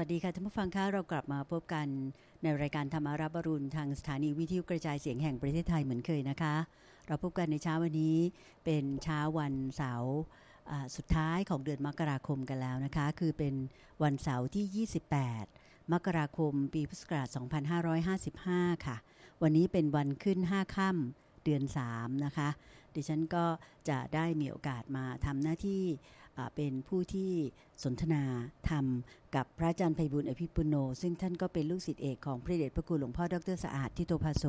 วัสดีค่ะท่านผู้ฟังคะเรากลับมาพบกันในรายการธรรมารับอรุณทางสถานีวิทยุกระจายเสียงแห่งประเทศไทยเหมือนเคยนะคะ เราพบกันในเช้าวันนี้เป็นเช้าวันเสาร์สุดท้ายของเดือนมกราคมกันแล้วนะคะ คือเป็นวันเสาร์ที่ 28 มกราคมปีพุทธศักราช2555 ค่ะ วันนี้เป็นวันขึ้น 5 ค่ำเดือน 3 นะคะ ดิฉันก็จะได้มีโอกาสมาทำหน้าที่เป็นผู้ที่สนทนาธรรม กับพระอาจารย์ไพบุญอภิปุโน ซึ่งท่านก็เป็นลูกศิษย์เอกของพระเดชพระคุณหลวงพ่อดรสะอาดทิโตภาโส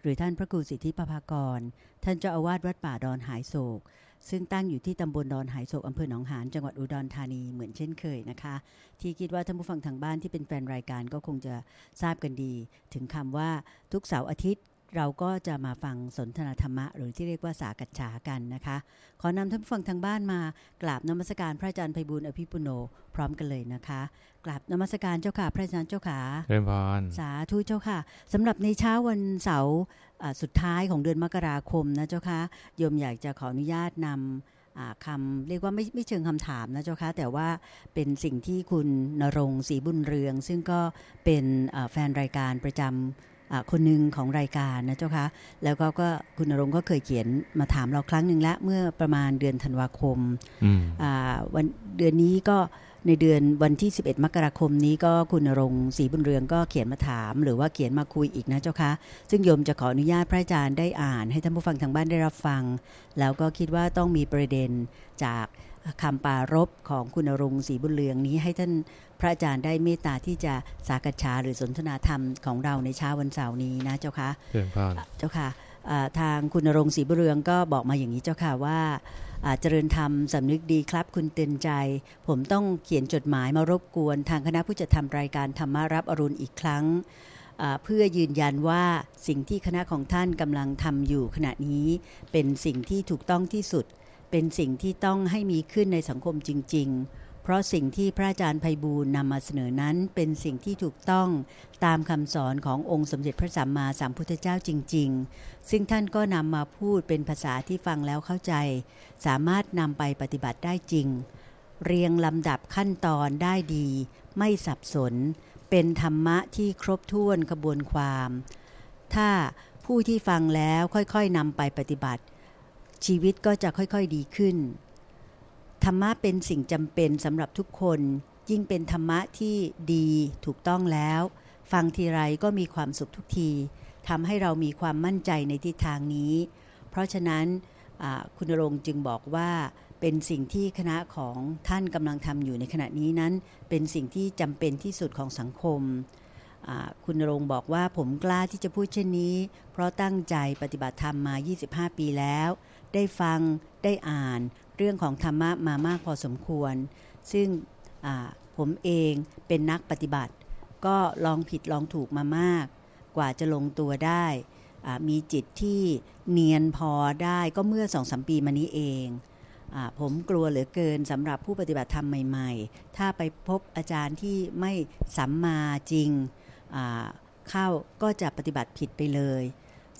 หรือท่านพระครูสิทธิปภากร ท่านเจ้าอาวาสวัดป่าดอนหายโศก ซึ่งตั้งอยู่ที่ตำบลดอนหายโศกอำเภอหนองหานจังหวัดอุดรธานีเหมือนเช่นเคยนะคะ ที่คิดว่าท่านผู้ฟังทางบ้านที่เป็นแฟนรายการก็คงจะทราบกันดี ถึงคำว่าทุกเสาร์อาทิตย์ เราก็จะมาฟังสนทนาธรรมะ หรือที่เรียกว่าสากัจฉากันนะคะ ขอนำท่านผู้ฟังทางบ้านมากราบนมัสการพระอาจารย์ไพบุญอภิปุโนพร้อมกันเลยนะคะกราบนมัสการเจ้าค่ะพระอาจารย์เจ้าค่ะเริ่มพรสาธุเจ้าค่ะสำหรับในเช้าวันเสาร์อ่าสุดท้ายของเดือนมกราคมนะเจ้าค่ะโยมอยากจะขออนุญาตนำอ่าคำเรียกว่าไม่ไม่เชิงคำถามนะเจ้าค่ะแต่ว่าเป็นสิ่งที่คุณนรงค์ศรีบุญเรือง ซึ่งก็เป็นอ่าแฟนรายการประจำอ่า คนหนึ่งของรายการนะเจ้าค่ะแล้วก็ก็คุณนรงค์ก็เคยเขียนมาถามเราครั้งหนึ่งแล้วเมื่อประมาณเดือนธันวาคมอืมอ่าวันเดือนนี้ก็ในเดือนวันที่ 11 มกราคมนี้ก็คุณณรงค์ศรีบุญเรืองก็เขียนมาถาม หรือว่าเขียนมาคุยอีกนะเจ้าคะซึ่งโยมจะขออนุญาตพระอาจารย์ได้อ่าน ให้ท่านผู้ฟังทางบ้านได้รับฟัง แล้วก็คิดว่าต้องมีประเด็นจาก คำปรารบของคุณณรงค์ศรีบุญเรืองนี้ให้ท่านพระอาจารย์ได้เมตตาที่จะสากัจฉาหรือสนทนาธรรมของเราในเช้าวันเสาร์นี้นะเจ้าคะเริ่มพรเจ้าค่ะอ่าทางคุณณรงค์ศรีบุญเรืองก็บอกมาอย่างนี้เจ้าค่ะว่าอ่าเจริญธรรมสำนึกดีครับ คุณเตือนใจ ผมต้องเขียนจดหมายมารบกวน ทางคณะผู้จัดทำรายการธรรมารับอรุณอีกครั้งอ่าเพื่อยืนยันว่าสิ่งที่คณะของท่านกำลังทำอยู่ขณะนี้เป็นสิ่งที่ถูกต้องที่สุด เป็นสิ่งที่ต้องให้มีขึ้นในสังคมจริง ๆ เพราะสิ่งที่พระอาจารย์ไพบูลนำมาเสนอนั้นเป็นสิ่งที่ถูกต้องตามคำสอนขององค์สมเด็จพระสัมมาสัมพุทธเจ้าจริง ๆ ซึ่งท่านก็นำมาพูดเป็นภาษาที่ฟังแล้วเข้าใจ สามารถนำไปปฏิบัติได้จริง เรียงลำดับขั้นตอนได้ดี ไม่สับสน เป็นธรรมะที่ครบถ้วนกระบวนความ ถ้าผู้ที่ฟังแล้วค่อยๆนำไปปฏิบัติ ชีวิตก็จะค่อยๆดีขึ้น ธรรมะเป็นสิ่งจำเป็นสำหรับทุกคน ยิ่งเป็นธรรมะที่ดีถูกต้องแล้ว ฟังทีไรก็มีความสุขทุกทีทำให้เรามีความมั่นใจในทิศทางนี้ เพราะฉะนั้นคุณรงค์จึงบอกว่าเป็นสิ่งที่คณะของท่านกำลังทำอยู่ในขณะนี้นั้น เป็นสิ่งที่จำเป็นที่สุดของสังคม คุณณรงค์บอกว่าผมกล้าที่จะพูดเช่นนี้ เพราะตั้งใจปฏิบัติธรรมมา 25 ปีแล้ว ได้ฟังได้อ่านเรื่องของธรรมะมามากพอสมควร ซึ่งผมเองเป็นนักปฏิบัติ ก็ลองผิดลองถูกมามาก กว่าจะลงตัวได้มีจิตที่เนียนพอได้ก็เมื่อสองสมปีมานี้เองอผมกลัวเหลือเกินสำหรับผู้ปฏิบัติธรรมใหม่ ๆ ถ้าไปพบอาจารย์ที่ไม่สัมมาจริงเข้าก็จะปฏิบัติผิดไปเลย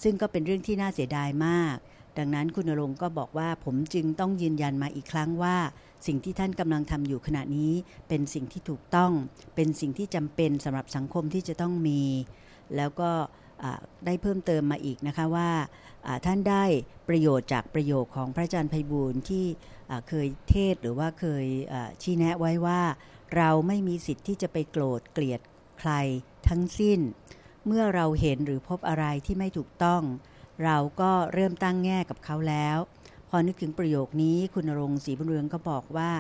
ซึ่งก็เป็นเรื่องที่น่าเสียดายมาก ดังนั้นคุณรงค์ก็บอกว่าผมจึงต้องยืนยันมาอีกครั้งว่า สิ่งที่ท่านกำลังทำอยู่ขณะนี้ เป็นสิ่งที่ถูกต้อง เป็นสิ่งที่จำเป็นสำหรับสังคมที่จะต้องมี แล้วก็ได้เพิ่มเติมมาอีกนะคะว่าท่านได้ประโยชน์จากประโยคของพระอาจารย์ไพบูลที่เคยเทศหรือว่าเคยชี้แนะไว้ว่า เราไม่มีสิทธิ์ที่จะไปโกรธเกลียดใครทั้งสิ้น เมื่อเราเห็นหรือพบอะไรที่ไม่ถูกต้อง เราก็เริ่มตั้งแง่กับเขาแล้ว พอนึกถึงประโยคนี้คุณรงศรีบุญเรืองก็บอกว่า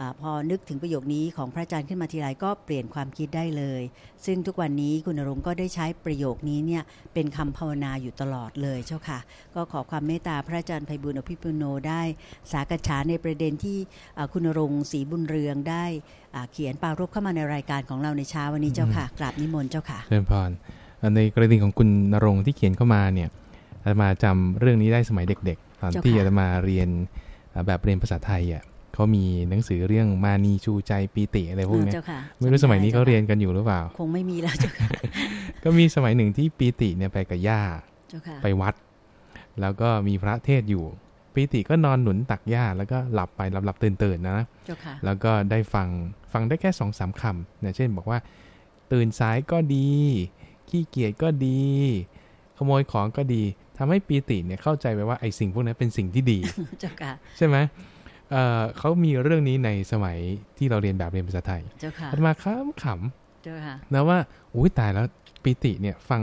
อพอนึกถึงประโยคนี้ของพระอาจารย์ขึ้นมาทีไรก็เปลี่ยนความคิดได้เลย ซึ่งทุกวันนี้คุณรงก็ได้ใช้ประโยคนี้เนี่ยเป็นคำภาวนาอยู่ตลอดเลยเจ้าค่ะ ก็ขอความเมตตาพระอาจารย์ไพบุญอภิปุโนได้ สากฉาในประเด็นที่คุณรงศรีบุญเรืองได้เขียนปารบเข้ามาในรายการของเราในเช้าวันนี้เจ้าค่ะกราบนิมนต์เจ้าค่ะเริ่มพรในกรณีของคุณนรงที่เขียนเข้ามาเนี่ย อาตมาจำเรื่องนี้ได้สมัยเด็กๆ ตอนเจ้าค่ะที่อาตมาเรียนอ่าแบบเรียนภาษาไทยอะเขามีหนังสือเรื่องมานีชูใจปีติอะไรพวกเนี้ยเจ้าค่ะไม่รู้สมัยนี้เขาเรียนกันอยู่หรือเปล่า คงไม่มีแล้วเจ้าค่ะก็มีสมัยหนึ่งที่ปีติเนี่ยไปกับย่าเจ้าค่ะไปวัด แล้วก็มีพระเทศน์อยู่ ปีติก็นอนหนุนตักหญ้าแล้วก็หลับไปหลับหลับตื่นตื่นๆนะเจ้าค่ะแล้วก็ได้ฟังฟังได้แค่สองสามคำนะเช่นบอกว่า ตื่นสายก็ดี ขี้เกียจก็ดี ขโมยของก็ดี ทำให้ปีติเนี่ยเข้าใจไปว่าไอ้สิ่งพวกนั้นเป็นสิ่งที่ดีเจ้าค่ะใช่ไหมเอ่อเขามีเรื่องนี้ในสมัยที่เราเรียนแบบเรียนภาษาไทยเจ้าค่ะอาตมาค้ำขเจ้าค่ะำนะว่าอุ้ยตายแล้วปีติเนี่ยฟัง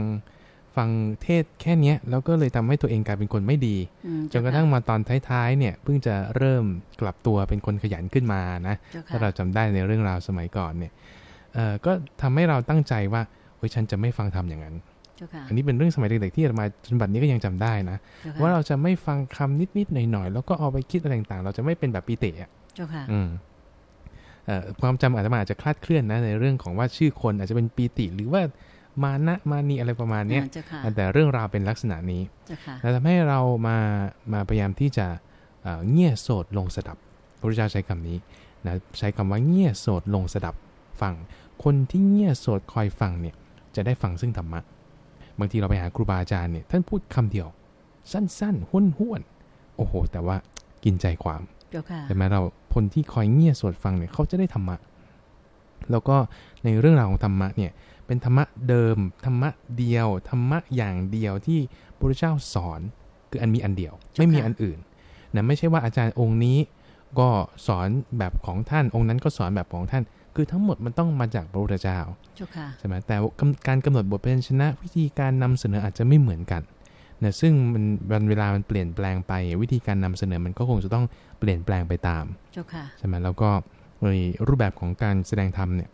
ฟังเทศแค่เนี้ยแล้วก็เลยทำให้ตัวเองกลายเป็นคนไม่ดีอืมจนกระทั่งมาตอนท้ายๆเนี่ยเพิ่งจะเริ่มกลับตัวเป็นคนขยันขึ้นมานะเจ้าค่ะถ้าเราจำได้ในเรื่องราวสมัยก่อนเนี่ยเอ่อก็ทำให้เราตั้งใจว่าเฮ้ยฉันจะไม่ฟังทำอย่างนั้นเจ้าค่ะ อันนี้เป็นเรื่องสมัยเด็กๆที่อาตมาจนบัดนี้ก็ยังจำได้นะเจ้าค่ะว่าเราจะไม่ฟังคำนิดๆหน่อยๆแล้วก็เอาไปคิดอะไรต่างๆเราจะไม่เป็นแบบปีติอะเจ้าค่ะอืมเอ่อความจำอาตมาอาจจะคลาดเคลื่อนนะในเรื่องของว่าชื่อคนอาจจะเป็นปีติ หรือว่ามานะมานีอะไรประมาณเนี้ยเจ้าค่ะแต่เรื่องราวเป็นลักษณะนี้เจ้าค่ะและทำให้เรามามาพยายามที่จะเอ่อเงี่ยโสดลงสดับพระพุทธเจ้าใช้คำนี้นะใช้คำว่าเงี่ยโสดลงสดับฟัง คนที่เงี่ยโสดคอยฟังเนี่ยจะได้ฟังซึ่งธรรมะ บางทีเราไปหาครูบาอาจารย์เนี่ยท่านพูดคำเดียว สั้นๆห้วนห้วนๆโอ้โห แต่ว่ากินใจความเจ้าค่ะใช่ไหมเราคนที่คอยเงี่ยโสดฟังเนี่ยเขาจะได้ธรรมะ แล้วก็ในเรื่องราวของธรรมะเนี่ยเป็นธรรมะเดิมธรรมะเดียวธรรมะอย่างเดียวที่พระพุทธเจ้าสอนคืออันมีอันเดียว ไม่มีอันอื่นนะไม่ใช่ว่าอาจารย์องค์นี้ก็สอนแบบของท่านองค์นั้นก็สอนแบบของท่าน คือทั้งหมดมันต้องมาจากพระพุทธเจ้าเจ้าค่ะใช่ไหมแต่ว่ากำการกำหนดบทเป็นชนะวิธีการนำเสนออาจจะไม่เหมือนกันนะซึ่งมันวันเวลามันเปลี่ยนแปลงไป วิธีการนำเสนอมันก็คงจะต้องเปลี่ยนแปลงไปตามเจ้าค่ะใช่ไหมแล้วก็ในรูปแบบของการแสดงธรรมเนี่ย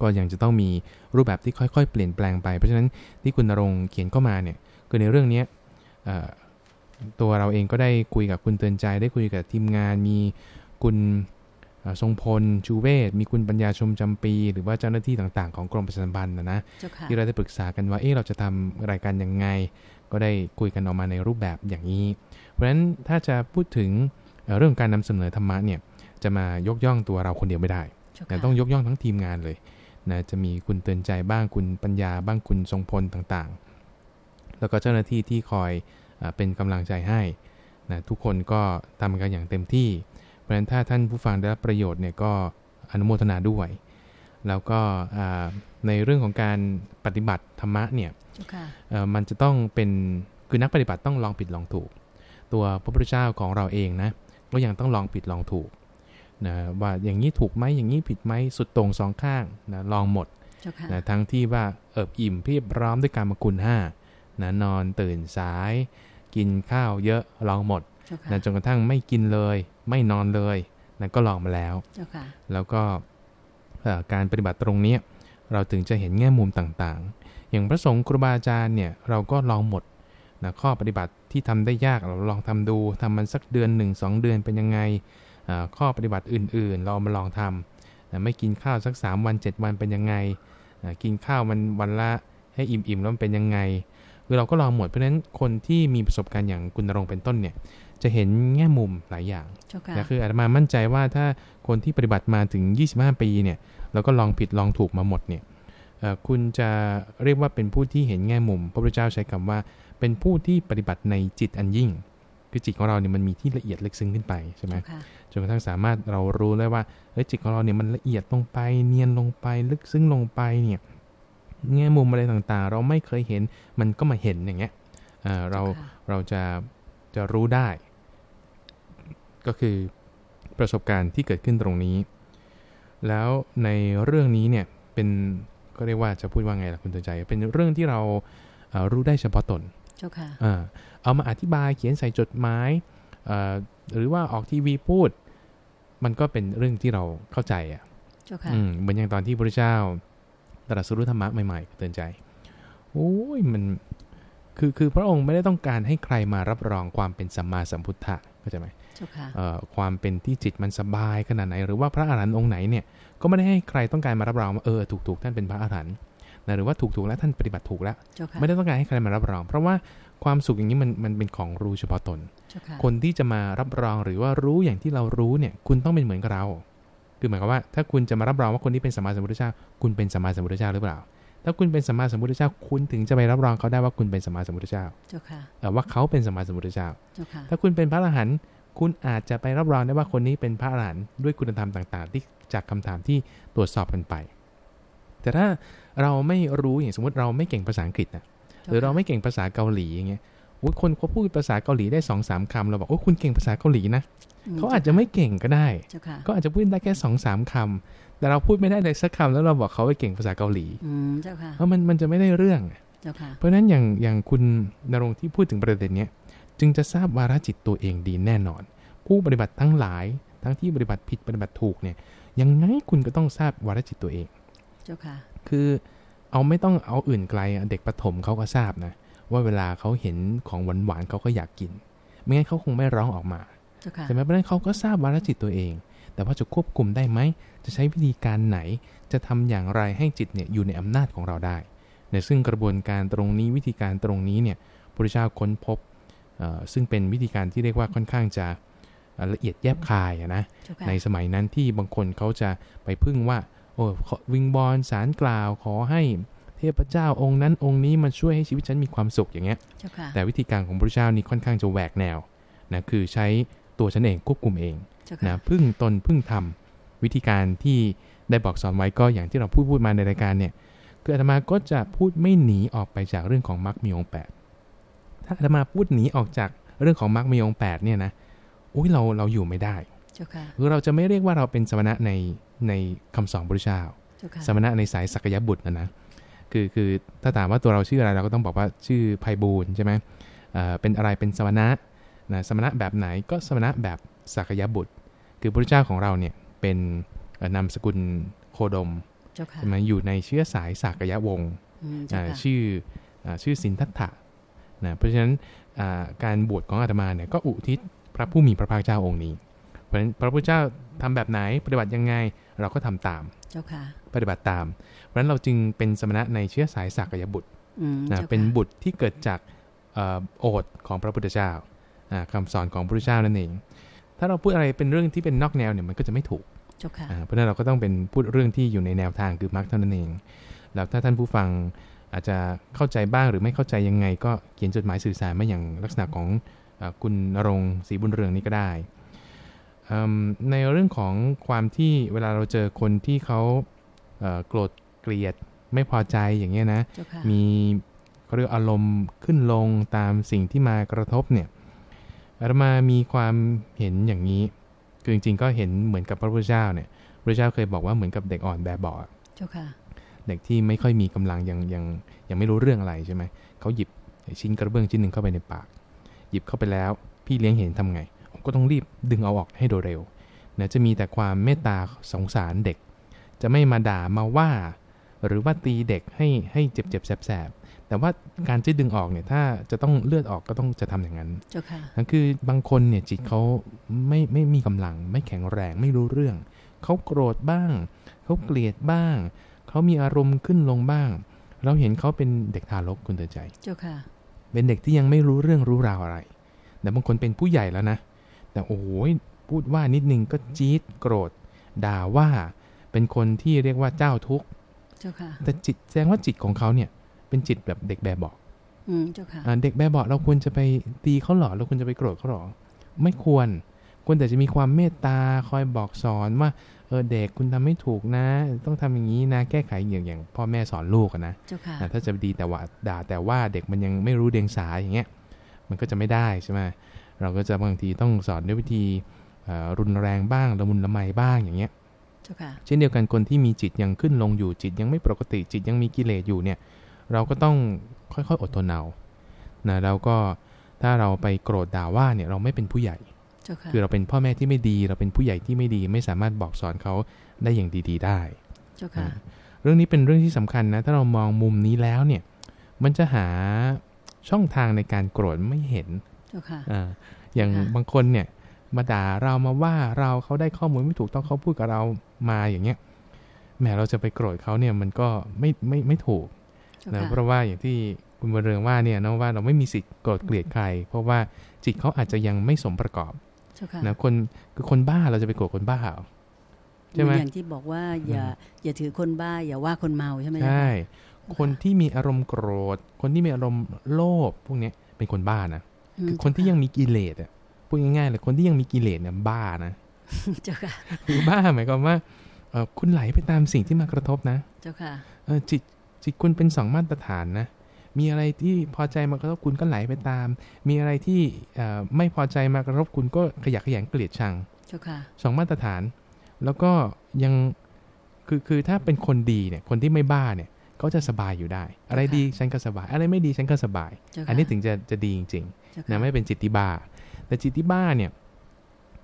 ก็ยังจะต้องมีรูปแบบที่ค่อยๆ เปลี่ยนแปลงไป เพราะฉะนั้นที่คุณนรงค์เขียนเข้ามาเนี่ยคือในเรื่องเนี้ยเอ่อตัวเราเองก็ได้คุยกับคุณเตือนใจได้คุยกับทีมงานมีคุณเอ่อ ทรงพลชูเวศมีคุณปัญญาชมจำปี หรือว่าเจ้าหน้าที่ต่างๆ ของกรมประชาสัมพันธ์นะนะเจ้าค่ะที่เราได้ปรึกษากันว่าเอ๊ะเราจะทำรายการยังไง ก็ได้คุยกันออกมาในรูปแบบอย่างนี้ เพราะฉะนั้นถ้าจะพูดถึงเอ่อเรื่องการนำเสนอธรรมะเนี่ยจะมายกย่องตัวเราคนเดียวไม่ได้เจ้าแต่ค่ะต้องยกย่องทั้งทีมงานเลยนะจะมีคุณเตือนใจบ้างคุณปัญญาบ้างคุณทรงพลต่างๆ แล้วก็เจ้าหน้าที่ที่คอยอาเป็นกำลังใจให้นะทุกคนก็ทำกันอย่างเต็มที่เพ ราะฉะนั้นถ้าท่านผู้ฟังได้รับประโยชน์เนี่ยก็อนุโมทนาด้วย แล้วก็อ่าในเรื่องของการปฏิบัติธรรมะเนี่ยเจ้าค่ะเอ่อมันจะต้องเป็นคือนักปฏิบัติต้องลองผิดลองถูก ตัวพระพุทธเจ้าของเราเองนะก็ยังต้องลองผิดลองถูกนะว่าอย่างนี้ถูกไหมอย่างนี้ผิดไหมสุดตรงสองข้างนะลองหมดเจ้าค่ะนะทั้งที่ว่าเอิบอิ่มเพียบพร้อมด้วยการมคุณห้านะนอนตื่นสาย กินข้าวเยอะลองหมดเจ้าค่ะ นะจนกระทั่งไม่กินเลย ไม่นอนเลยนะก็ลองมาแล้วเจ้าค่ะแล้วก็เอ่อการปฏิบัติตรงเนี้ยเราถึงจะเห็นแง่มุมต่างๆ อย่างพระสงฆ์ครูบาอาจารย์เนี่ยเราก็ลองหมดนะข้อปฏิบัติที่ทำได้ยากเราลองทำดูทำมันสักเดือนหนึ่งสองเดือนเป็นยังไงอ่าข้อปฏิบัติอื่นๆ เราเอามาลองทำนะไม่กินข้าวสัก 3 วัน 7 วันเป็นยังไงอ่ากินข้าวมันวันละให้อิ่มๆแล้วมันเป็นยังไงคือเราก็ลองหมดเพราะฉะนั้นคนที่มีประสบการณ์อย่างคุณนรงค์เป็นต้นเนี่ย จะเห็นแง่มุมหลายอย่างเจ้าค่ะนะคืออาตมามั่นใจว่าถ้าคนที่ปฏิบัติมาถึง 25 ปีเนี่ยแล้วก็ลองผิดลองถูกมาหมดเนี่ยเอ่อคุณจะเรียกว่าเป็นผู้ที่เห็นแง่มุม พระพุทธเจ้าใช้คำว่า เป็นผู้ที่ปฏิบัติในจิตอันยิ่ง คือจิตของเราเนี่ยมันมีที่ละเอียดลึกซึ้งขึ้นไปใช่ไหมเจ้าค่ะจนกระทั่งสามารถเรารู้ได้ว่าเฮ้ยจิตของเราเนี่ยมันละเอียดลงไป เนียนลงไป ลึกซึ้งลงไปเนี่ยแง่มุมอะไรต่างๆ เราไม่เคยเห็นมันก็มาเห็นอย่างเงี้ยเอ่อเราจ้ค่ะเราจะจะรู้ได้ ก็คือประสบการณ์ที่เกิดขึ้นตรงนี้ แล้วในเรื่องนี้เนี่ยเป็นก็เรียกว่าจะพูดว่าไงล่ะคุณเตือนใจ เป็นเรื่องที่เราเอ่อรู้ได้เฉพาะตนเจ้าค่ะอ่าเอามาอธิบายเขียนใส่จดหมายเอ่อหรือว่าออกทีวีพูด มันก็เป็นเรื่องที่เราเข้าใจอะเจ้าค่ะอืมเหมือนอย่างตอนที่พระเจ้าตรัสรู้ธรรมะใหม่ๆเตือนใจโอ้ยมันคือคือพระองค์ไม่ได้ต้องการให้ใครมารับรองความเป็นสัมมาสัมพุทธะเข้าใจไหมเจ้า ค่ะเอ่อความเป็นที่จิตมันสบายขนาดไหน หรือว่าพระอรหันต์องค์ไหนเนี่ยก็ไม่ได้ให้ใครต้องการมารับรองว่าเออถูกถูกๆท่านเป็นพระอรหันต์นะหรือว่าถูกถูกๆแล้วท่านปฏิบัติถูกแล้วเจ้าค่ะไม่ได้ต้องการให้ใครมารับรอง เพราะว่าความสุขอย่างนี้มันมันเป็นของรู้เฉพาะตนเจ้าค่ะคนที่จะมารับรองหรือว่ารู้อย่างที่เรารู้เนี่ย คุณต้องเป็นเหมือนกับเรา คือหมายความว่า ถ้าคุณจะมารับรองว่าคนนี้เป็นสัมมาสัมพุทธเจ้า คุณเป็นสัมมาสัมพุทธเจ้าหรือเปล่า ถ้าคุณเป็นสัมมาสัมพุทธเจ้า คุณถึงจะไปรับรองเขาได้ว่าคุณเป็นสัมมาสัมพุทธเจ้าเจ้าค่ะเอ่อว่าเขาเป็นสัมมาสัมพุทธเจ้าเจ้าค่ะถ้าคุณเป็นพระอรหันต์ คุณอาจจะไปรับรองได้ว่าคนนี้เป็นพระอรหันต์ด้วยคุณธรรมต่าง ๆ ที่จากคำถามที่ตรวจสอบกันไป แต่ถ้าเราไม่รู้อย่างสมมติเราไม่เก่งภาษาอังกฤษนะหรือเราไม่เก่งภาษาเกาหลีอย่างเงี้ยอุ๊ยคนเขาพูดภาษาเกาหลีได้สองสามคำเราบอกโอ้คุณเก่งภาษาเกาหลีนะมเขาอาจจะไม่เก่งก็ได้เจ้าค่ะก็อาจจะพูดได้แค่สองสามคำแต่เราพูดไม่ได้เลยสักคำแล้วเราบอกเขาไปเก่งภาษาเกาหลีอืมเจ้าค่ะเพราะมันมันจะไม่ได้เรื่องเจ้าค่ะเพราะฉะนั้นอย่างอย่างคุณนรงค์ที่พูดถึงประเด็นเนี้ย จึงจะทราบวาระจิตตัวเองดีแน่นอน ผู้ปฏิบัติทั้งหลาย ทั้งที่ปฏิบัติผิดปฏิบัติถูกเนี่ยยังไงคุณก็ต้องทราบวาระจิตตัวเอง เจ้าค่ะ คือเอาไม่ต้องเอาอื่นไกลอะเด็กประถมเขาก็ทราบนะ ว่าเวลาเขาเห็นของหวานๆเขาก็อยากกิน ไม่งั้นเขาคงไม่ร้องออกมาเจ้าค่ะใช่ไหมเพราะฉะนั้นเขาก็ทราบวาระจิตตัวเอง แต่ว่าจะควบคุมได้ไหม จะใช้วิธีการไหน จะทำอย่างไรให้จิตเนี่ยอยู่ในอำนาจของเราได้เนี่ยซึ่งกระบวนการตรงนี้วิธีการตรงนี้เนี่ยพระพุทธเจ้าค้นพบเอ่อ ซึ่งเป็นวิธีการที่เรียกว่าค่อนข้างจะเอ่อละเอียดแยบคายอะนะเจ้าค่ะในสมัยนั้นที่บางคนเขาจะไปพึ่งว่าโอ้ขอวิงบอลสารกล่าวขอให้เทพเจ้าองค์นั้นองค์นี้มาช่วยให้ชีวิตฉันมีความสุขอย่างเงี้ยเจ้าค่ะแต่วิธีการของพระพุทธเจ้านี่ค่อนข้างจะแหวกแนวนะคือใช้ตัวฉันเองควบคุมเองเจ้านะค่ะพึ่งตนพึ่งทำวิธีการที่ได้บอกสอนไว้ก็อย่างที่เราพูดพูดมาในรายการเนี่ยคืออาตมาก็จะพูดไม่หนีออกไปจากเรื่องของมรรคมีองค์แปด ถ้าอาตมาพูดหนีออกจากเรื่องของมรรคมีองค์แปดเนี่ยนะอุ้ยเราเราอยู่ไม่ได้เจ้าค่ะคือเราจะไม่เรียกว่าเราเป็นสมณะในในคำสอนพระพุทธเจ้าเจ้าค่ะสมณะในสายสักยบุตรนะนะคือคือถ้าถามว่าตัวเราชื่ออะไรเราก็ต้องบอกว่าชื่อไพบูลย์ใช่ไหมเอ่อเป็นอะไรเป็นสมณะนะสมณะแบบไหนก็สมณะแบบสักยบุตร คือพระเจ้าของเราเนี่ยเป็นเอ่อนามสกุลโคดมเจ้าค่ะใช่ไหมอยู่ในเชื้อสายสักยวงศ์อืมเจ้าอ่าค่ะชื่ออาชื่อสินทัตถะ นะเพราะฉะนั้นอ่าการบวชของอาตมาเนี่ยก็อุทิศพระผู้มีพระภาคเจ้าองค์นี้ เพราะฉะนั้นพระพุทธเจ้าทำแบบไหนปฏิบัติยังไงเราก็ทำตามเจ้าค่ะปฏิบัติตาม เพราะฉะนั้นเราจึงเป็นสมณะในเชื้อสายสักยบุตรอืมนะจ้าค่ะเป็นบุตรที่เกิดจากเอ่อโอษฐ์ของพระพุทธเจ้าอ่าคำสอนของพระพุทธเจ้านั่นเอง ถ้าเราพูดอะไรเป็นเรื่องที่เป็นนอกแนวเนี่ยมันก็จะไม่ถูกเจ้าค่ะอ่าเพราะฉะนั้นเราก็ต้องเป็นพูดเรื่องที่อยู่ในแนวทางคือมรรคเท่านั้นเอง แล้วถ้าท่านผู้ฟัง อาจจะเข้าใจบ้างหรือไม่เข้าใจยังไง ก็เขียนจดหมายสื่อสารมาอย่างลักษณะของเออคุณณรงค์ศรีบุญเรืองนี่ก็ได้อืมในเรื่องของความที่เวลาเราเจอคนที่เขาเอ่อโกรธเกลียดไม่พอใจอย่างเงี้ยนะเจ้าค่ะมีเขาเรียกอารมณ์ขึ้นลงตามสิ่งที่มากระทบเนี่ยอาตมามีความเห็นอย่างนี้ คือจริงๆก็เห็นเหมือนกับพระพุทธเจ้าเนี่ย พระเจ้าเคยบอกว่าเหมือนกับเด็กอ่อนแบบเบาะเจ้าค่ะ เด็กที่ไม่ค่อยมีกำลังยังยังยังไม่รู้เรื่องอะไรใช่ไหมเขาหยิบชิ้นกระเบื้องชิ้นหนึ่งเข้าไปในปาก หยิบเข้าไปแล้ว พี่เลี้ยงเห็นทำไง ก็ต้องรีบดึงเอาออกให้โดยเร็วนะจะมีแต่ความเมตตาสงสารเด็ก จะไม่มาด่ามาว่า หรือว่าตีเด็กให้ให้เจ็บเจ็บแสบๆแต่ว่าการจะดึงออกเนี่ยถ้าจะต้องเลือดออกก็ต้องจะทำอย่างนั้นเจ้าค่ะนั่นคือบางคนเนี่ยจิตเขาไม่ไม่มีกำลัง ไม่แข็งแรงไม่รู้เรื่อง เขาโกรธบ้าง เขาเกลียดบ้าง เขามีอารมณ์ขึ้นลงบ้าง เราเห็นเขาเป็นเด็กทารกคุณเตือนใจเจ้าค่ะ เป็นเด็กที่ยังไม่รู้เรื่องรู้ราวอะไร แต่บางคนเป็นผู้ใหญ่แล้วนะ แต่โอ้โหพูดว่านิดนึงก็จี๊ดโกรธ ด่าว่าเป็นคนที่เรียกว่าเจ้าทุกข์เจ้าค่ะ แต่จิตแสดงว่าจิตของเขาเนี่ย เป็นจิตแบบเด็กแบบเบอกอืมเจ้าค่ะอ่าเด็กแบบเบอกเราควรจะไปตีเขาหรอเราควรจะไปโกรธเขาหรอ ไม่ควรควรแต่จะมีความเมตตาคอยบอกสอนว่า เออเด็กคุณทำไม่ถูกนะ ต้องทำอย่างนี้นะ แก้ไขอย่างอย่างพ่อแม่สอนลูกอะนะเจ้าค่ะอะถ้าจะดีแต่ว่าด่าแต่ว่าเด็กมันยังไม่รู้เดียงสาอย่างเงี้ยมันก็จะไม่ได้ใช่ไหมเราก็จะบางทีต้องสอนด้วยวิธีเอ่อรุนแรงบ้างละมุนละไมบ้างอย่างเงี้ยเจ้าค่ะเช่นเดียวกันคนที่มีจิตยังขึ้นลงอยู่จิตยังไม่ปกติจิตยังมีกิเลสอยู่เนี่ย เราก็ต้องค่อยๆอดทนเอานะแล้วก็ถ้าเราไปโกรธด่าว่าเนี่ยเราไม่เป็นผู้ใหญ่เจ้า ค่ะคือเราเป็นพ่อแม่ที่ไม่ดี เราเป็นผู้ใหญ่ที่ไม่ดี ไม่สามารถบอกสอนเขาได้อย่างดี ๆ ได้เจ้าค่ะเรื่องนี้เป็นเรื่องที่สำคัญนะ ถ้าเรามองมุมนี้แล้วเนี่ย มันจะหาช่องทางในการโกรธไม่เห็นเจ้าค่ะอ่าอย่างค่ะบางคนเนี่ย มาด่าเรามาว่าเราเขาได้ข้อมูลไม่ถูกต้องเขาพูดกับเรามาอย่างเงี้ยแหมเราจะไปโกรธเขาเนี่ยมันก็ไม่ไม่ไม่ถูกเจ้านะค่ะเพราะว่าอย่างที่คุณบรเรืองว่าเนี่ยนะว่าเราไม่มีสิทธิ์โกรธเกลียดใคร เพราะว่าจิตเขาอาจจะยังไม่สมประกอบเจ้าค่ะ นะคนคือคนบ้าเราจะไปโกรธคนบ้าเหรอใช่ไหมเอนอย่างที่บอกว่าอย่าอย่าถือคนบ้า อย่าว่าคนเมาใช่ไหมเจ้าใช่ค่ะคนที่มีอารมณ์โกรธ คนที่มีอารมณ์โลภพวกเนี้ยเป็นคนบ้านะอืมคือคนที่ยังมีกิเลสอะพูดง่ายๆเลยคนที่ยังมีกิเลสเนี่ยบ้านะเจ้าค่ะคือบ้าหมายความว่าเออคุณไหลไปตามสิ่งที่มากระทบนะ เจ้าค่ะเออจิตจิตคุณเป็นสองมาตรฐานนะ มีอะไรที่พอใจมากระทบคุณก็ไหลไปตาม มีอะไรที่เอ่อไม่พอใจมากระทบคุณก็ขยักขยงเกลียดชังเจ้าค่ะสองมาตรฐาน แล้วก็ยังคือคือถ้าเป็นคนดีเนี่ยคนที่ไม่บ้าเนี่ยก็จะสบายอยู่ได้ อะไรดีฉันก็สบาย อะไรไม่ดีฉันก็สบายเจ้าค่ะอันนี้ถึงจะจะดีจริงเจ้าๆค่ะนะไม่เป็นจิตที่บ้า แต่จิตที่บ้าเนี่ย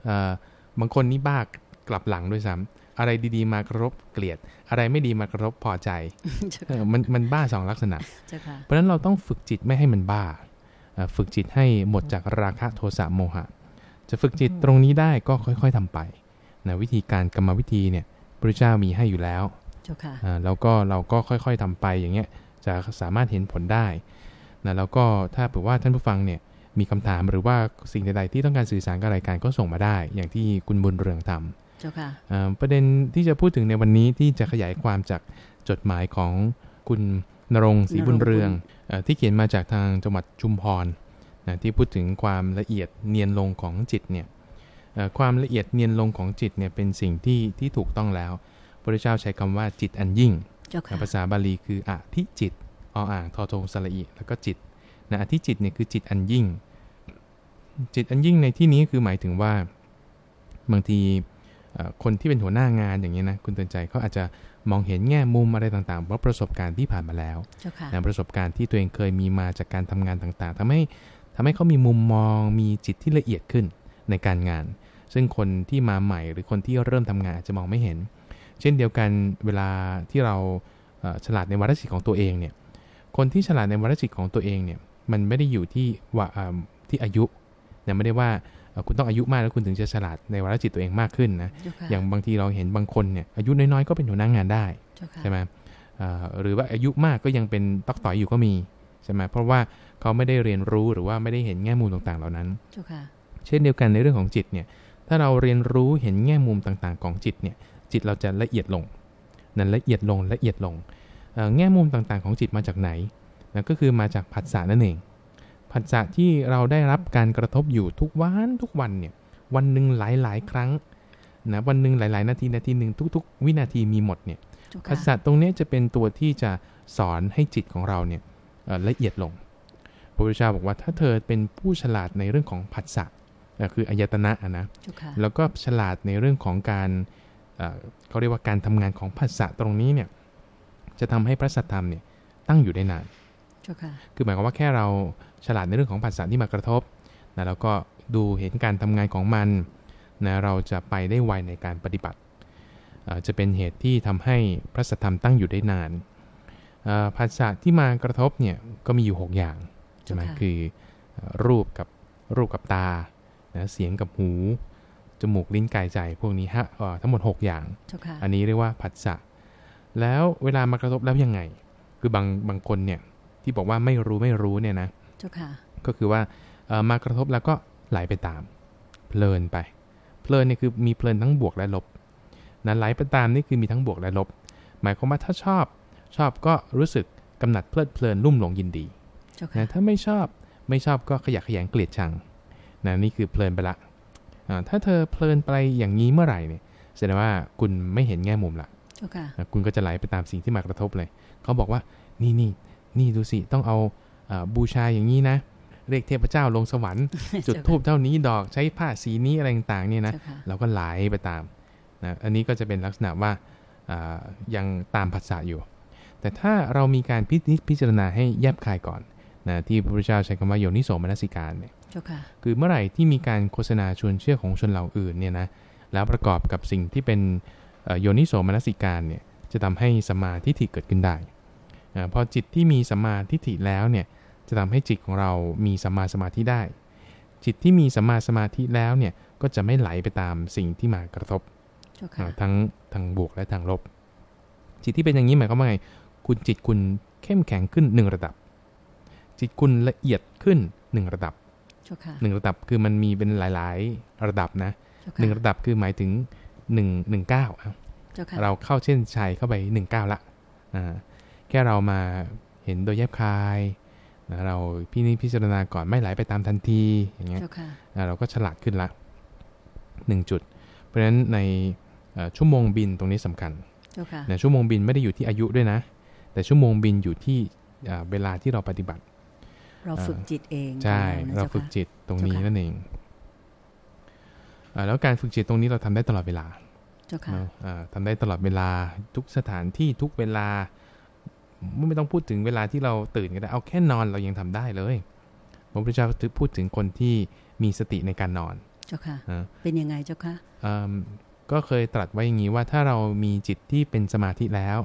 เอ่อบางคนนี่บ้ากลับหลังด้วยซ้ำ อะไรดีๆมากระทบเกลียด อะไรไม่ดีมากระทบพอใจเจ้าเอค่ะอมันมันบ้าสองลักษณะเจ้าค่ะเพราะฉะนั้นเราต้องฝึกจิตไม่ให้มันบ้าเอ่อฝึกจิตให้หมดจากราคะโทสะโมหะ จะฝึกจิตตรงนี้ได้ก็ค่อยๆทำไปนะวิธีการกรรมวิธีเนี่ยพระเจ้ามีให้อยู่แล้วเจ้าค่ะอ่าแล้วก็เราก็ค่อยๆทำไปอย่างเงี้ยจะสามารถเห็นผลได้นะแล้วก็ถ้าเผื่อว่าท่านผู้ฟังเนี่ยมีคำถามหรือว่าสิ่งใดๆที่ต้องการสื่อสารกับรายการก็ส่งมาได้ อย่างที่คุณบุญเรืองทำ เจ้าค่ะอ่าประเด็นที่จะพูดถึงในวันนี้ที่จะขยายความจากจดหมายของคุณนรงค์ศรีบุญเรืองเออที่เขียนมาจากทางจังหวัดชุมพรนะที่พูดถึงความละเอียดเนียนลงของจิตเนี่ยเอ่อความละเอียดเนียนลงของจิตเนี่ยเป็นสิ่งที่ที่ถูกต้องแล้ว พระเจ้าใช้คำว่าจิตอันยิ่งเจ้าค่ะภาษาบาลีคืออธิจิตออ่างทอทงสระอิแล้วก็จิตนะอธิจิตเนี่ยคือจิตอันยิ่ง จิตอันยิ่งในที่นี้คือหมายถึงว่า บางทีเอ่อ คนที่เป็นหัวหน้างานอย่างนี้ยนะคุณเตือนใจเขาอาจจะมองเห็นแง่มุมอะไรต่างๆเพราะประสบการณ์ที่ผ่านมาแล้วเจ้าค่ะนะประสบการณ์ที่ตัวเองเคยมีมาจากการทำงานต่างๆทำให้ทำให้เขามีมุมมองมีจิตที่ละเอียดขึ้นในการงาน ซึ่งคนที่มาใหม่หรือคนที่เริ่มทำงานอาจจะมองไม่เห็น เช่นเดียวกันเวลาที่เราเอ่อฉลาดในวาระจิตของตัวเองเนี่ยคนที่ฉลาดในวาระจิตของตัวเองเนี่ยมันไม่ได้อยู่ที่ว่าเอิ่มที่อายุเนี่ยไม่ได้ว่าเอ่อ คุณต้องอายุมากแล้วคุณถึงจะฉลาดในวาระจิตตัวเองมากขึ้นนะเจ้าค่ะอย่างบางทีเราเห็นบางคนเนี่ยอายุน้อยๆก็เป็นหัวหน้างานได้เจ้าค่ะใช่ไหมเอ่อหรือว่าอายุมากก็ยังเป็นตอกต่อยอยู่ก็มีใช่ไหมเพราะว่าเขาไม่ได้เรียนรู้หรือว่าไม่ได้เห็นแง่มุมต่างๆ เหล่านั้นเจ้าค่ะเช่นเดียวกันในเรื่องของจิตเนี่ย ถ้าเราเรียนรู้เห็นแง่มุมต่างๆ ของจิตเนี่ย จิตเราจะละเอียดลง นั้นละเอียดลงละเอียดลงเอ่อแง่มุมต่างๆ ของจิตมาจากไหนนั่นก็คือมาจากผัสสะนั่นเอง ผัสสะที่เราได้รับการกระทบอยู่ทุกวันทุกวันเนี่ยวันหนึ่งหลายๆ ครั้งนะวันหนึ่งหลาย ๆ นาทีนาทีหนึ่งทุก ๆ วินาทีมีหมดเนี่ยเจ้าผัสค่ะสะตรงเนี้ยจะเป็นตัวที่จะสอนให้จิตของเราเนี่ยเอ่อละเอียดลง พระพุทธเจ้าบอกว่าถ้าเธอเป็นผู้ฉลาดในเรื่องของผัสสะเอ่อคืออายตนะอะนะเจ้าค่ะแล้วก็ฉลาดในเรื่องของการเอ่อเขาเรียกว่าการทำงานของผัสสะตรงนี้เนี่ยจะทำให้พระสัทธรรมเนี่ยตั้งอยู่ได้นานเจ้า ค่ะคือหมายความว่าแค่เราฉลาดในเรื่องของผัสสะที่มากระทบนะแล้วก็ดูเห็นการทำงานของมันนะเราจะไปได้ไวในการปฏิบัติเอ่อจะเป็นเหตุที่ทำให้พระสัทธรรมตั้งอยู่ได้นานเอ่อผัสสะที่มากระทบเนี่ยก็มีอยู่ 6 อย่างใช่ไหมเจ้าค่ะคือเอ่อรูปกับรูปกับตานะเสียงกับหู จมูกลิ้นกายใจ พวกนี้ฮะเอ่อทั้งหมด 6 อย่างเจ้าค่ะอันนี้เรียกว่าผัสสะแล้วเวลามากระทบแล้วยังไง คือบางบางคนเนี่ย ที่บอกว่าไม่รู้ไม่รู้เนี่ยนะเจ้าค่ะก็คือว่าเอ่อมากระทบแล้วก็ไหลไปตาม เพลินไปเพลินเนี่ยคือมีเพลินทั้งบวกและลบนั้นไหลไปตามนี่คือมีทั้งบวกและลบ หมายความว่าถ้าชอบชอบก็รู้สึกกำหนัดเพลิดเพลินรุ่มหลงยินดีเจ้าค่ะนะถ้าไม่ชอบไม่ชอบก็ขยะแขยงเกลียดชังนะนี่คือเพลินไปละอ่าถ้าเธอเพลินไปอย่างนี้เมื่อไหร่เนี่ยแสดงว่าคุณไม่เห็นแง่มุมละเจ้าค่ะนะคุณก็จะไหลไปตามสิ่งที่มากระทบเลย เขาบอกว่านี่นี่ นี่ดูสิต้องเอาเอ่อบูชาอย่างนี้นะเรียกเทพเจ้าลงสวรรค์ จุดทูบเท่านี้ดอกใช้ผ้าสีนี้อะไรต่างๆเนี่ยนะเจ้าค่ะเราก็ไหลไปตามนะอันนี้ก็จะเป็นลักษณะว่าอ่ายังตามภาษาอยู่ แต่ถ้าเรามีการพิจิพิจารณาให้แยบคายก่อนนะที่พระพุทธเจ้าใช้คำว่าโยนิโสมนสิการเนี่ยเจ้าค่ะคือเมื่อไหร่ที่มีการโฆษณาชวนเชื่อของชนเหล่าอื่นเนี่ยนะแล้วประกอบกับสิ่งที่เป็นเอ่อโยนิโสมนสิการเนี่ยจะทำให้สมมาทิฏฐิเกิดขึ้นได้อา พอจิตที่มีสมมาทิฏฐิแล้วเนี่ยจะทำให้จิตของเรามีสัมมาสมาธิได้ จิตที่มีสัมมาสมาธิแล้วเนี่ยก็จะไม่ไหลไปตามสิ่งที่มากระทบเจ้าอ่าค่ะทั้งทางบวกและทางลบ จิตที่เป็นอย่างนี้หมายความว่าไงคุณจิตคุณเข้มแข็งขึ้นหนึ่งระดับ จิตคุณละเอียดขึ้นหนึ่งระดับเจ้าค่ะหนึ่งระดับคือมันมีเป็นหลาย ๆ ระดับนะเจ้าหนึ่งค่ะระดับคือหมายถึงหนึ่งหนึ่งเก้าเจ้าค่ะเราเข้าเช่นชัยเข้าไปหนึ่งเก้าละอ่า แค่เรามาเห็นโดยแยบคายนะเราพี่นี่พิจารณาก่อนไม่ไหลไปตามทันทีอย่างเงี้ยเจ้าค่ะอ่าเราก็ฉลาดขึ้นละหนึ่งจุด เพราะฉะนั้นในเอ่อชั่วโมงบินตรงนี้สำคัญเจ้าค่ะนะชั่วโมงบินไม่ได้อยู่ที่อายุด้วยนะ แต่ชั่วโมงบินอยู่ที่เอ่อเวลาที่เราปฏิบัติ เราฝึกจิตเอง ใช่ของนะเราจ้ฝึกค่ะจิตตรงนี้เจ้าค่ะนั่นเองอ่าแล้วการฝึกจิตตรงนี้เราทำได้ตลอดเวลาเจ้าค่ะเนอะอ่าทำได้ตลอดเวลาทุกสถานที่ทุกเวลา ไม่ต้องพูดถึงเวลาที่เราตื่นก็ได้เอาแค่นอนเรายังทำได้เลยพระพุทธเจ้าพูดถึงคนที่มีสติในการนอน เจ้าค่ะนะเป็นยังไงเจ้าค่ะอืมก็เคยตรัสไว้อย่างนี้ว่าถ้าเรามีจิตที่เป็นสมาธิแล้ว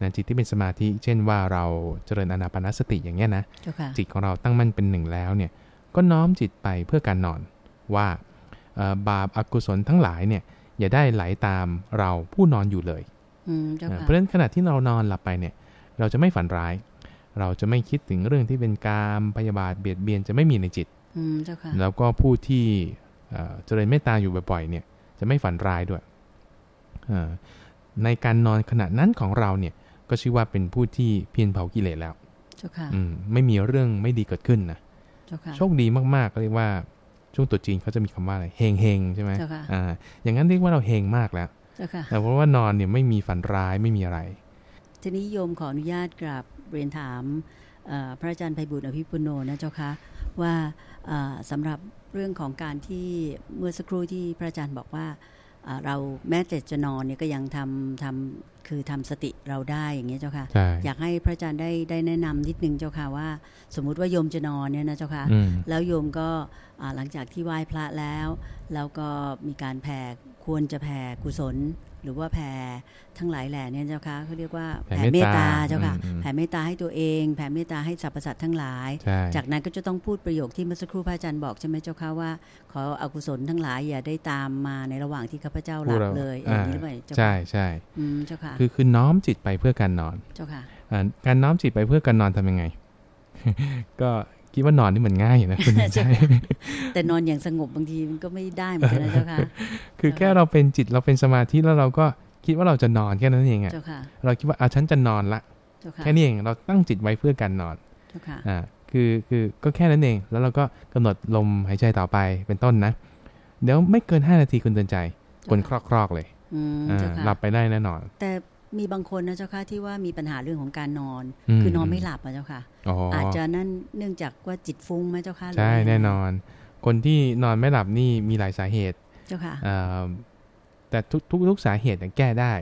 นะจิตที่เป็นสมาธิ เช่นว่าเราเจริญอานาปานสติอย่างเงี้ยนะเจ้าค่ะจิตของเราตั้งมั่นเป็นหนึ่งแล้วเนี่ยก็น้อมจิตไปเพื่อการนอนว่าเอ่อบาปอากุศลทั้งหลายเนี่ยอย่าได้ไหลตามเราผู้นอนอยู่เลยอืมเจ้านะค่ะเพราะฉะนั้นขณะที่เรานอนหลับไปเนี่ย เราจะไม่ฝันร้าย เราจะไม่คิดถึงเรื่องที่เป็นกามพยาบาทเบียดเบียนจะไม่มีในจิตอืมเจ้าค่ะแล้วก็ผู้ที่เอ่อเจริญเมตตาอยู่บ่อยๆเนี่ย จะไม่ฝันร้ายด้วยเอ่อในการนอนขณะนั้นของเราเนี่ย ก็ชื่อว่าเป็นผู้ที่เพียรเผากิเลสแล้วเจ้าค่ะอืมไม่มีเรื่องไม่ดีเกิดขึ้นนะเจ้าค่ะโชคดีมากๆก็เรียกว่าช่วงตรุษจีนเขาจะมีคำว่าอะไรเฮงเฮงๆใช่ไหมเจ้าค่ะอ่า อย่างนั้นเรียกว่าเราเฮงมากแล้วเจ้าค่ะแต่เพราะว่านอนเนี่ยไม่มีฝันร้ายไม่มีอะไร ทีนี้โยมขออนุญาตกราบเรียนถามพระอาจารย์ไพบุตรอภิปุโนนะเจ้าคะว่าเอ่อสำหรับเรื่องของการที่เมื่อสักครู่ที่พระอาจารย์บอกว่าเอ่อเราแม้แต่จะนอนเนี่ยก็ยังทำทำคือทำสติเราได้อย่างเงี้ยเจ้าค่ะใช่อยากให้พระอาจารย์ได้ได้แนะนำนิดนึงเจ้าค่ะว่า สมมุติว่าโยมจะนอนเนี่ยนะเจ้าค่ะอืมแล้วโยมก็อ่าหลังจากที่ไหว้พระแล้ว แล้วก็มีการแผ่ควรจะแผ่กุศล หรือว่าแผ่ทั้งหลายแหล่เนี่ยเจ้าค่ะเขาเรียกว่าแผ่แผ่เมเมตตตาตาเจ้าค่ะอืมแผ่เมตตาให้ตัวเอง แผ่เมตตาให้สรรพสัตว์ทั้งหลายใช่จากนั้นก็จะต้องพูดประโยคที่เมื่อสักครู่พระอาจารย์บอกใช่ไหมเจ้าค่ะว่า ขออกุศลทั้งหลายอย่าได้ตามมาในระหว่างที่ข้าพเจ้าหลับเลยอย่างนี้หรือเปล่าเจ้าใช่ค่ะใช่อืมเจ้าค่ะคือคือน้อมจิตไปเพื่อการนอนเจ้าค่ะอ่าการน้อมจิตไปเพื่อการนอนทำยังไง ก็คิดว่านอนนี่มันง่ายอยู่นะคุณใช่ใช่แต่นอนอย่างสงบบางทีมันก็ไม่ได้เหมือนกันนะเจ้าค่ะคือแค่เราเป็นจิตเราเป็นสมาธิแล้วเราก็คิดว่าเราจะนอนแค่นั้นเองอะเจ้าค่ะเราคิดว่าอะฉันจะนอนละเจ้าค่ะแค่นี้เองเราตั้งจิตไว้เพื่อการนอนเจ้าค่ะอ่าคือคือก็แค่นั้นเองแล้วเราก็กำหนดลมหายใจต่อไปเป็นต้นนะ เดี๋ยวไม่เกิน 5 นาทีคุณเตือนใจกลนครอกๆเลย อืมอ่าเจ้าค่ะหลับไปได้แน่นอน แต่มีบางคนนะเจ้าค่ะที่ว่ามีปัญหาเรื่องของการนอนมคือนอนไม่หลับอะเจ้าค่ะอ๋อออาจจะนั่นเนื่องจากว่าจิตฟุ้งไหมเจ้าค่ะหรือใช่ว่ายังไงแน่นอน คนที่นอนไม่หลับนี่มีหลายสาเหตุเจ้าค่ะเอ่อแต่ทุกทุกทุกสาเหตุเนี่ยแก้ได้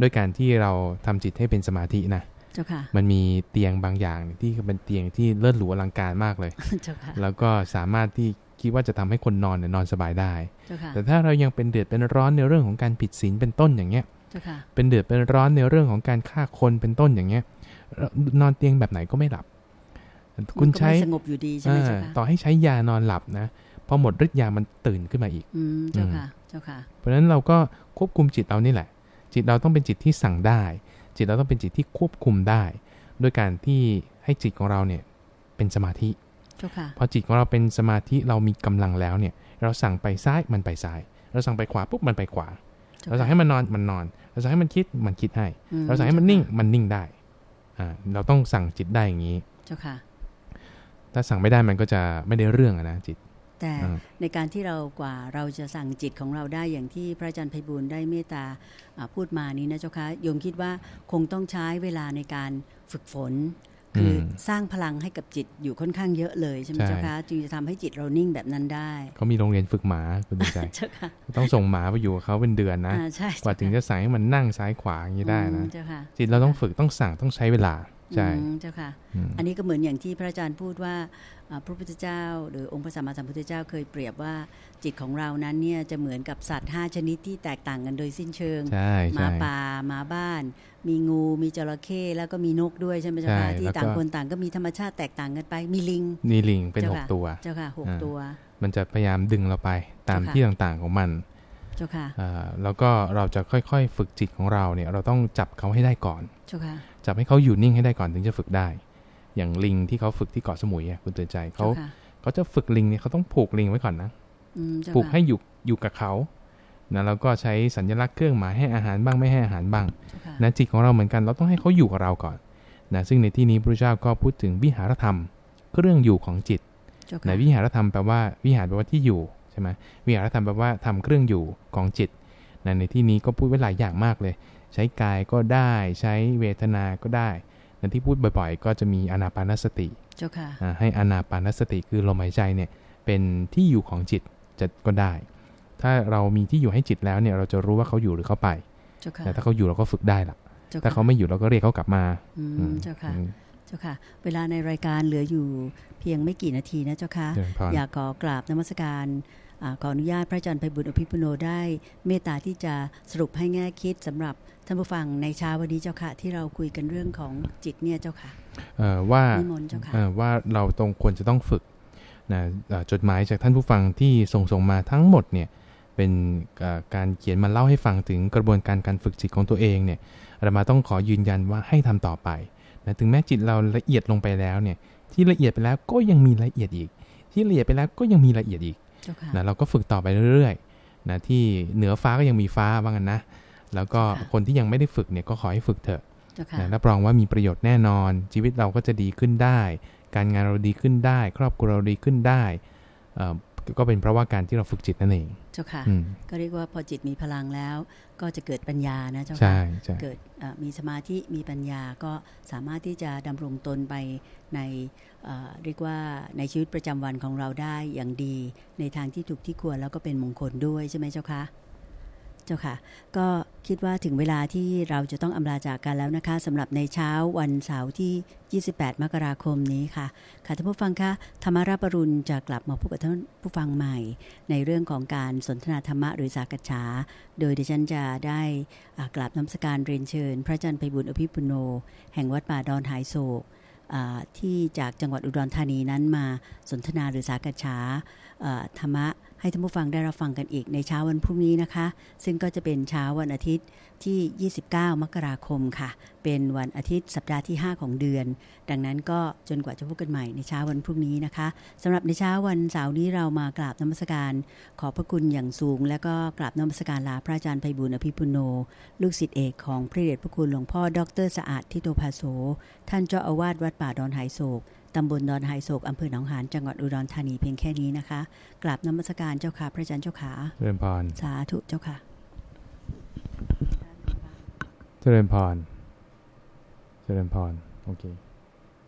ด้วยการที่เราทำจิตให้เป็นสมาธินะเจ้าค่ะ มันมีเตียงบางอย่างที่เป็นเตียงที่เลิศหรูอลังการมากเลยเจ้าค่ะแล้วก็สามารถที่ คิดว่าจะทำให้คนนอนเนี่ยนอนสบายได้เจ้าค่ะแต่ถ้าเรายังเป็นเดือดเป็นร้อนในเรื่องของการผิดศีลเป็นต้นอย่างเงี้ยเจ้าค่ะเป็นเดือดเป็นร้อนในเรื่องของการฆ่าคนเป็นต้นอย่างเงี้ยเรานอนเตียงแบบไหนก็ไม่หลับ คุณใช้มันก็ไม่สงบอยู่ดีใช่ไหมเจ้าอ่าค่ะต่อให้ใช้ยานอนหลับนะพอหมดฤทธิ์ยามันตื่นขึ้นมาอีกอืมเจ้าค่ะเจ้าค่ะ เพราะฉะนั้นเราก็ควบคุมจิตเรานี่แหละ จิตเราต้องเป็นจิตที่สั่งได้ จิตเราต้องเป็นจิตที่ควบคุมได้ ด้วยการที่ให้จิตของเราเนี่ยเป็นสมาธิเจ้าค่ะ พอจิตของเราเป็นสมาธิเรามีกำลังแล้วเนี่ย เราสั่งไปซ้ายมันไปซ้าย เราสั่งไปขวาปุ๊บมันไปขวาเจ้าเราค่ะสั่งให้มันนอนมันนอน เราสั่งให้มันคิดมันคิดให้อืเราสั่งให้มันนิ่งมันนิ่งได้อ่าเราต้องสั่งจิตได้อย่างนี้ เจ้าค่ะ ถ้าสั่งไม่ได้มันก็จะไม่ได้เรื่องอะนะจิตแต่อ่าในการที่เรากว่าเราจะสั่งจิตของเราได้อย่างที่พระอาจารย์ไพบูลย์ได้เมตตาอ่าพูดมานี้นะเจ้าค่ะโยมคิดว่าคงต้องใช้เวลาในการฝึกฝน คืออมสร้างพลังให้กับจิตอยู่ค่อนข้างเยอะเลยใช่ไหมใช่เจ้าค่ะจึงจะทำให้จิตเรานิ่งแบบนั้นได้เขามีโรงเรียนฝึกหมาคุณดีใจเจ้าค่ะต้องส่งหมาไปอยู่กับเขาเป็นเดือนนะอ่าใช่กว่าถึงจะสั่งให้มันนั่งซ้ายขวาอย่างนี้ได้อืนะมเจ้าค่ะจิตเราต้องฝึกต้องสั่งต้องใช้เวลาใช่อืมเจ้าค่ะอืมอันนี้ก็เหมือนอย่างที่พระอาจารย์พูดว่าอ่า พระพุทธเจ้า หรือองค์พระสัมมาสัมพุทธเจ้าเคยเปรียบว่าจิตของเรานั้นเนี่ยจะเหมือนกับสัตว์ 5 ชนิดที่แตกต่างกันโดยสิ้นเชิงใช่หมาใช่ป่าหมาบ้าน มีงูมีจระเข้แล้วก็มีนกด้วยใช่ไหมเจ้าใช่ค่ะที่แล้วก็ต่างคนต่างก็มีธรรมชาติแตกต่างกันไป มีลิงนี่ลิงเป็นเจ้าหกค่ะตัวเจ้าค่ะหกอ่าตัว มันจะพยายามดึงเราไปตามเจ้าค่ะที่ต่างๆของมันเจ้าค่ะอ่าแล้วก็เราจะค่อยๆ ฝึกจิตของเราเนี่ย เราต้องจับเขาให้ได้ก่อนเจ้าค่ะจับให้เขาอยู่นิ่งให้ได้ก่อนถึงจะฝึกได้ อย่างลิงที่เขาฝึกที่เกาะสมุยอะคุณเตือนใจเขาเจ้าค่ะเขาจะฝึกลิงเนี่ยเขาต้องผูกลิงไว้ก่อนนะอืมเจ้าผูกค่ะให้อยู่อยู่กับเขานะแล้วก็ใช้สัญลักษณ์เครื่องหมายให้อาหารบ้างไม่ให้อาหารบ้างเจ้าค่ะนะจิตของเราเหมือนกันเราต้องให้เขาอยู่กับเราก่อนนะซึ่งในที่นี้พระเจ้าก็พูดถึงวิหารธรรมเครื่องอยู่ของจิตเจ้าในค่ะวิหารธรรมแปลว่าวิหารแปลว่าที่อยู่ใช่ไหมวิหารธรรมแปลว่าทำเครื่องอยู่ของจิตนะในที่นี้ก็พูดไว้หลายอย่างมากเลย ใช้กายก็ได้ ใช้เวทนาก็ได้ ในที่พูดบ่อยๆ ก็จะมีอนาปานสติเจ้าค่ะอ่าให้อนาปานสติคือลมหายใจเนี่ยเป็นที่อยู่ของจิตจะก็ได้ ถ้าเรามีที่อยู่ให้จิตแล้วเนี่ยเราจะรู้ว่าเขาอยู่หรือเขาไปเจ้าค่ะแต่ถ้าเขาอยู่เราก็ฝึกได้ละเจ้าถ้าค่ะเขาไม่อยู่เราก็เรียกเขากลับมาอือืมมเจ้าค่ะอืมเจ้าค่ะ เวลาในรายการเหลืออยู่เพียงไม่กี่นาทีนะเจ้าค่ะเจริญพรอยากขอกราบนมัสการอ่า ขออนุญาตพระอาจารย์ไพบุญอภิปุโนได้ เมตตาที่จะสรุปให้แง่คิดสำหรับท่านผู้ฟังในเช้าวันนี้เจ้าค่ะ ที่เราคุยกันเรื่องของจิตเนี่ยเจ้าค่ะเอ่อว่านิมนต์เจ้าค่ะเอ่อว่าเราตรงควรจะต้องฝึกนะเอ่อจดหมายจากท่านผู้ฟังที่ส่งส่งมาทั้งหมดเนี่ยเป็นเอ่อการเขียนมาเล่าให้ฟังถึงกระบวนการการฝึกจิตของตัวเองเนี่ยอาตมาต้องขอยืนยันว่าให้ทำต่อไปนะถึงแม้จิตเราละเอียดลงไปแล้วเนี่ยที่ละเอียดไปแล้วก็ยังมีละเอียดอีก ที่ละเอียดไปแล้วก็ยังมีละเอียดอีกเจ้าค่ะ นะเราก็ฝึกต่อไปเรื่อยๆนะที่เหนือฟ้าก็ยังมีฟ้าว่างั้นนะ แล้วก็ค่ะคนที่ยังไม่ได้ฝึกเนี่ยก็ขอให้ฝึกเถอะเจ้าค่ะนะรับรองว่ามีประโยชน์แน่นอน ชีวิตเราก็จะดีขึ้นได้ การงานเราดีขึ้นได้ ครอบครัวเราดีขึ้นได้เอ่อก็เป็นเพราะว่าการที่เราฝึกจิตนั่นเอง เจ้าค่ะอืมก็เรียกว่าพอจิตมีพลังแล้ว ก็จะเกิดปัญญานะเจ้าใช่ค่ะใช่เกิดเอ่อมีสมาธิมีปัญญาก็สามารถที่จะดำรงตนไปใน เรียกว่าในชีวิตประจำวันของเราได้อย่างดี ในทางที่ถูกที่ควรแล้วก็เป็นมงคลด้วยใช่ไหมเจ้าคะเจ้าค่ะ ก็คิดว่าถึงเวลาที่เราจะต้องอำลาจากกันแล้วนะคะสำหรับในเช้าวันเสาร์ที่ 28 มกราคมนี้ค่ะ ค่ะท่านผู้ฟังคะธรรมาราปรุณจะกลับมาพบกับท่านผู้ฟังใหม่ ในเรื่องของการสนทนาธรรมะหรือสากฉา โดยดิฉันจะได้กราบน้ำสการเรียนเชิญ พระอาจารย์ไพบุญอภิปุโน แห่งวัดป่าดอนหายโศก ที่จากจังหวัดอุดรธานีนั้นมาสนทนาหรือสากฉาธรรมะ ให้ท่านผู้ฟังได้รับฟังกันอีกในเช้าวันพรุ่งนี้นะคะ ซึ่งก็จะเป็นเช้าวันอาทิตย์ที่ 29 มกราคมค่ะ เป็นวันอาทิตย์สัปดาห์ที่ 5 ของเดือน ดังนั้นก็จนกว่าจะพบกันใหม่ในเช้าวันพรุ่งนี้นะคะสำหรับในเช้าวันเสาร์นี้เรามากราบนมัสการ ขอบพระคุณอย่างสูง และก็กราบนมัสการลาพระอาจารย์ไพบุญอภิปุโน ลูกศิษย์เอกของพระเดชพระคุณหลวงพ่อดรสะอาดทิโตภาโสท่านเจ้าอาวาสวัดป่าดอนไหโศก ตำบลดอนไหโศกอำเภอหนองหานจังหวัดอุดรธานีเพียงแค่นี้นะคะกราบนมัสการเจ้าค่ะพระอาจารย์เจ้าขาเจริญพรสาธุเจ้าค่ะเจริญพรเจริญพรโอเค